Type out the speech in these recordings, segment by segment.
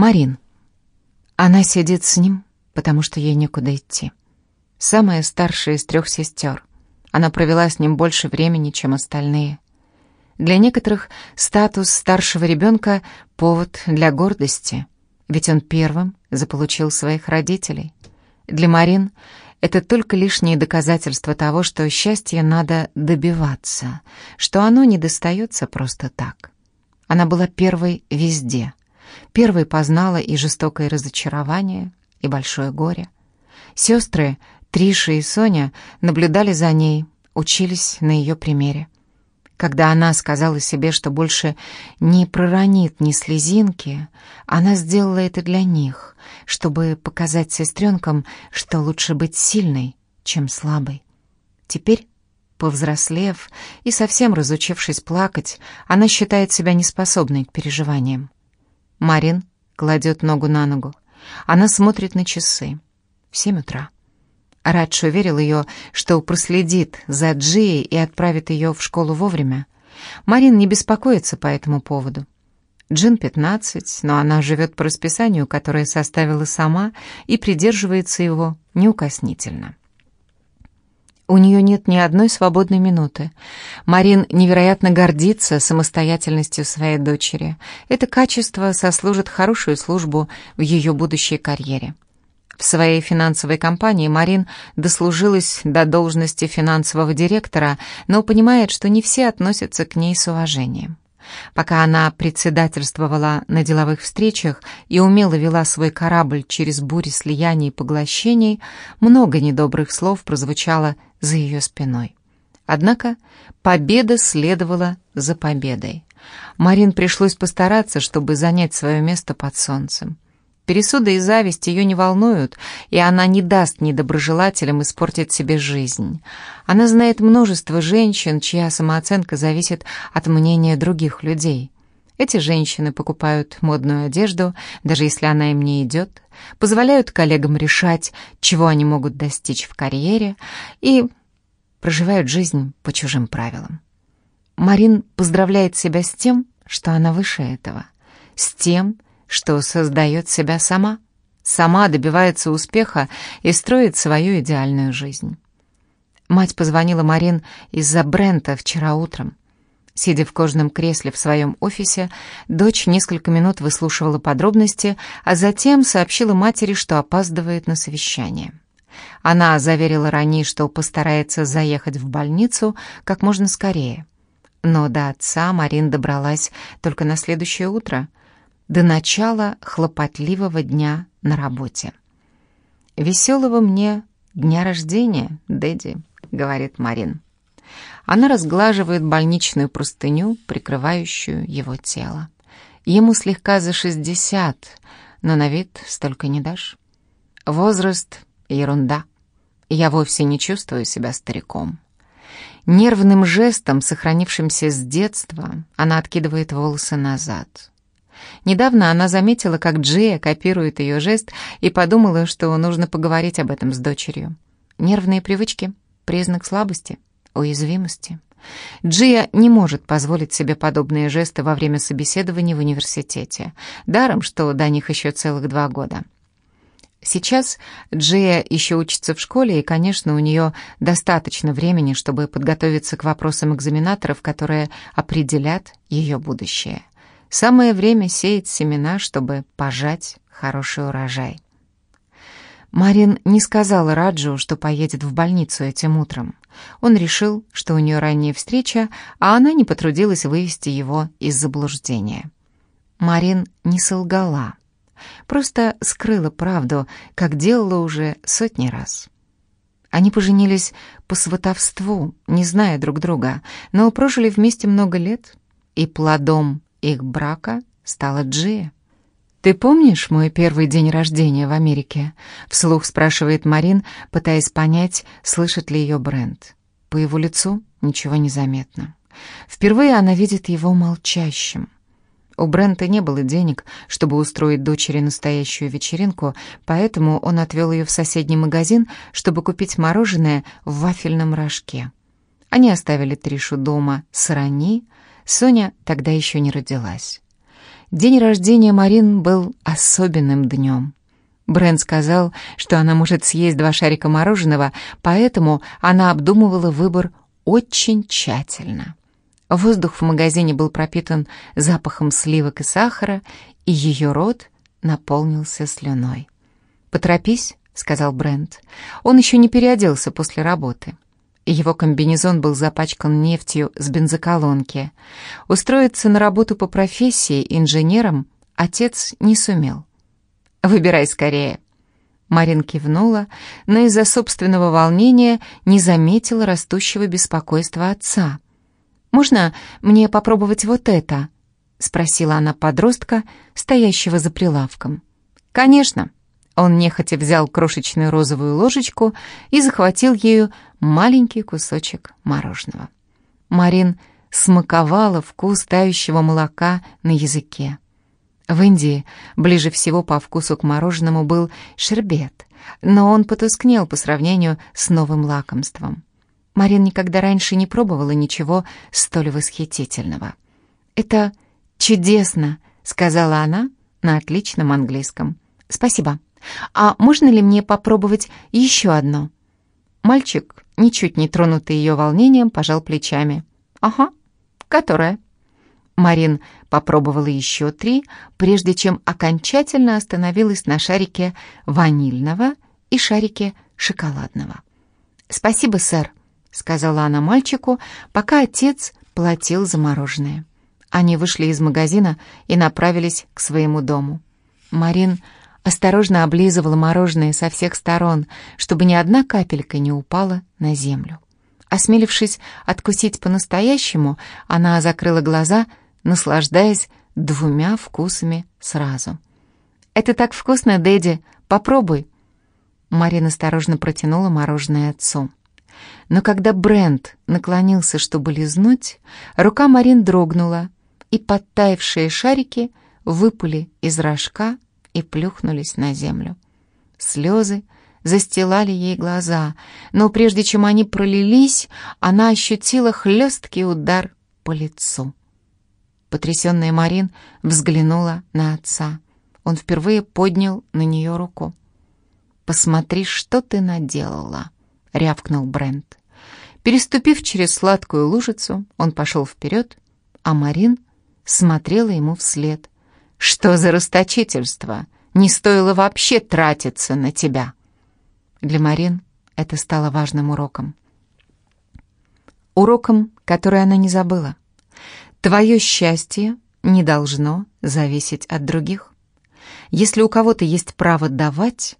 Марин. Она сидит с ним, потому что ей некуда идти. Самая старшая из трех сестер. Она провела с ним больше времени, чем остальные. Для некоторых статус старшего ребенка — повод для гордости, ведь он первым заполучил своих родителей. Для Марин это только лишнее доказательство того, что счастье надо добиваться, что оно не достается просто так. Она была первой везде. Первой познала и жестокое разочарование, и большое горе. Сестры, Триша и Соня, наблюдали за ней, учились на ее примере. Когда она сказала себе, что больше не проронит ни слезинки, она сделала это для них, чтобы показать сестренкам, что лучше быть сильной, чем слабой. Теперь, повзрослев и совсем разучившись плакать, она считает себя неспособной к переживаниям. Марин кладет ногу на ногу. Она смотрит на часы. В семь утра. Радж уверил ее, что проследит за Джией и отправит ее в школу вовремя. Марин не беспокоится по этому поводу. Джин 15, но она живет по расписанию, которое составила сама, и придерживается его неукоснительно. У нее нет ни одной свободной минуты. Марин невероятно гордится самостоятельностью своей дочери. Это качество сослужит хорошую службу в ее будущей карьере. В своей финансовой компании Марин дослужилась до должности финансового директора, но понимает, что не все относятся к ней с уважением. Пока она председательствовала на деловых встречах и умело вела свой корабль через бури слияний и поглощений, много недобрых слов прозвучало за ее спиной. Однако победа следовала за победой. Марин пришлось постараться, чтобы занять свое место под солнцем. Пересуды и зависть ее не волнуют, и она не даст недоброжелателям испортить себе жизнь. Она знает множество женщин, чья самооценка зависит от мнения других людей. Эти женщины покупают модную одежду, даже если она им не идет, позволяют коллегам решать, чего они могут достичь в карьере, и проживают жизнь по чужим правилам. Марин поздравляет себя с тем, что она выше этого, с тем, что что создает себя сама, сама добивается успеха и строит свою идеальную жизнь. Мать позвонила Марин из-за Брента вчера утром. Сидя в кожаном кресле в своем офисе, дочь несколько минут выслушивала подробности, а затем сообщила матери, что опаздывает на совещание. Она заверила Рани, что постарается заехать в больницу как можно скорее. Но до отца Марин добралась только на следующее утро — до начала хлопотливого дня на работе. «Веселого мне дня рождения, Дэдди», — говорит Марин. Она разглаживает больничную простыню, прикрывающую его тело. Ему слегка за шестьдесят, но на вид столько не дашь. Возраст — ерунда. Я вовсе не чувствую себя стариком. Нервным жестом, сохранившимся с детства, она откидывает волосы назад. Недавно она заметила, как Джия копирует ее жест и подумала, что нужно поговорить об этом с дочерью. Нервные привычки — признак слабости, уязвимости. Джия не может позволить себе подобные жесты во время собеседования в университете. Даром, что до них еще целых два года. Сейчас Джия еще учится в школе, и, конечно, у нее достаточно времени, чтобы подготовиться к вопросам экзаменаторов, которые определят ее будущее. Самое время сеять семена, чтобы пожать хороший урожай. Марин не сказала Раджу, что поедет в больницу этим утром. Он решил, что у нее ранняя встреча, а она не потрудилась вывести его из заблуждения. Марин не солгала, просто скрыла правду, как делала уже сотни раз. Они поженились по сватовству, не зная друг друга, но прожили вместе много лет, и плодом их брака стала Джия. «Ты помнишь мой первый день рождения в Америке?» — вслух спрашивает Марин, пытаясь понять, слышит ли ее Брент. По его лицу ничего не заметно. Впервые она видит его молчащим. У Брента не было денег, чтобы устроить дочери настоящую вечеринку, поэтому он отвел ее в соседний магазин, чтобы купить мороженое в вафельном рожке. Они оставили Тришу дома с Рани, Соня тогда еще не родилась. День рождения Марин был особенным днем. Брент сказал, что она может съесть два шарика мороженого, поэтому она обдумывала выбор очень тщательно. Воздух в магазине был пропитан запахом сливок и сахара, и ее рот наполнился слюной. «Поторопись», — сказал Брент. Он еще не переоделся после работы. Его комбинезон был запачкан нефтью с бензоколонки. Устроиться на работу по профессии инженером отец не сумел. «Выбирай скорее». Марин кивнула, но из-за собственного волнения не заметила растущего беспокойства отца. «Можно мне попробовать вот это?» — спросила она подростка, стоящего за прилавком. «Конечно». Он нехотя взял крошечную розовую ложечку и захватил ею маленький кусочек мороженого. Марин смаковала вкус тающего молока на языке. В Индии ближе всего по вкусу к мороженому был шербет, но он потускнел по сравнению с новым лакомством. Марин никогда раньше не пробовала ничего столь восхитительного. «Это чудесно», — сказала она на отличном английском. «Спасибо. А можно ли мне попробовать еще одно?» Мальчик, ничуть не тронутый ее волнением, пожал плечами. «Ага, которая?» Марин попробовала еще три, прежде чем окончательно остановилась на шарике ванильного и шарике шоколадного. «Спасибо, сэр», — сказала она мальчику, пока отец платил за мороженое. Они вышли из магазина и направились к своему дому. Марин осторожно облизывала мороженое со всех сторон, чтобы ни одна капелька не упала на землю. Осмелившись откусить по-настоящему, она закрыла глаза, наслаждаясь двумя вкусами сразу. «Это так вкусно, Дэдди! Попробуй!» Марина осторожно протянула мороженое отцу. Но когда Брент наклонился, чтобы лизнуть, рука Марин дрогнула, и подтаявшие шарики выпали из рожка и плюхнулись на землю. Слезы застилали ей глаза, но прежде чем они пролились, она ощутила хлесткий удар по лицу. Потрясенная Марин взглянула на отца. Он впервые поднял на нее руку. «Посмотри, что ты наделала!» — рявкнул Брент. Переступив через сладкую лужицу, он пошел вперед, а Марин смотрела ему вслед. «Что за расточительство? Не стоило вообще тратиться на тебя!» Для Марин это стало важным уроком. Уроком, который она не забыла. Твое счастье не должно зависеть от других. Если у кого-то есть право давать,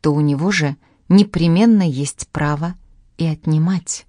то у него же непременно есть право и отнимать.